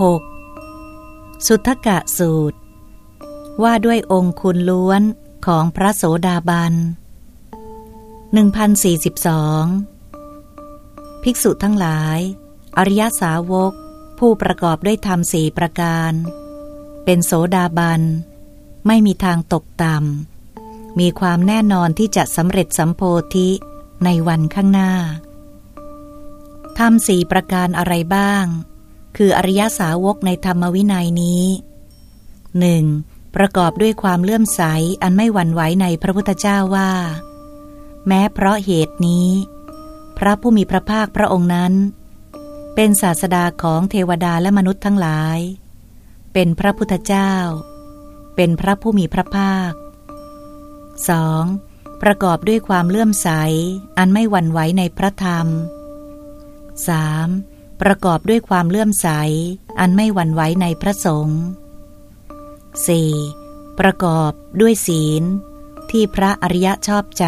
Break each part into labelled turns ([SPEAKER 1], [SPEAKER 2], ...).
[SPEAKER 1] 6. สุทธกะสูตร ว่าด้วยองค์คุณล้วนของพระโสดาบัน 1042 ภิกษุทั้งหลาย อริยสาวก ผู้ประกอบด้วยธรรมสี่ประการ เป็นโสดาบัน ไม่มีทางตกต่ำ มีความแน่นอนที่จะสำเร็จสัมโพธิในวันข้างหน้าทำสี่ประการอะไรบ้าง คืออริยสาวกในธรรมวินัยนี้หนึ่งประกอบด้วยความเลื่อมใสอันไม่หวั่นไหวในพระพุทธเจ้าว่า แม้เพราะเหตุนี้ พระผู้มีพระภาคพระองค์นั้น เป็นศาสดาของเทวดาและมนุษย์ทั้งหลาย เป็นพระพุทธเจ้า เป็นพระผู้มีพระภาค 2. ประกอบด้วยความเลื่อมใสอันไม่หวั่นไหวในพระธรรม 3. ประกอบด้วยความเลื่อมใส อันไม่หวั่นไหวในพระสงฆ์ 4. ประกอบด้วยศีล ที่พระอริยะชอบใจ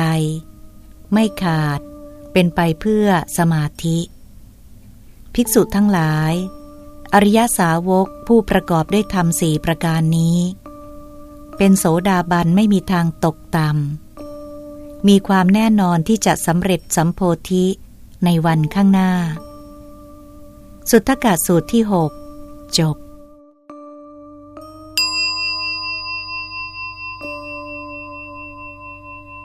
[SPEAKER 1] ไม่ขาด เป็นไปเพื่อสมาธิ ภิกษุทั้งหลาย อริยสาวกผู้ประกอบด้วยธรรมสี่ประการนี้ เป็นโสดาบันไม่มีทางตกต่ำมีความแน่นอนที่จะสำเร็จสัมโพธิในวันข้างหน้า สุทธกาสูตรที่หกจบ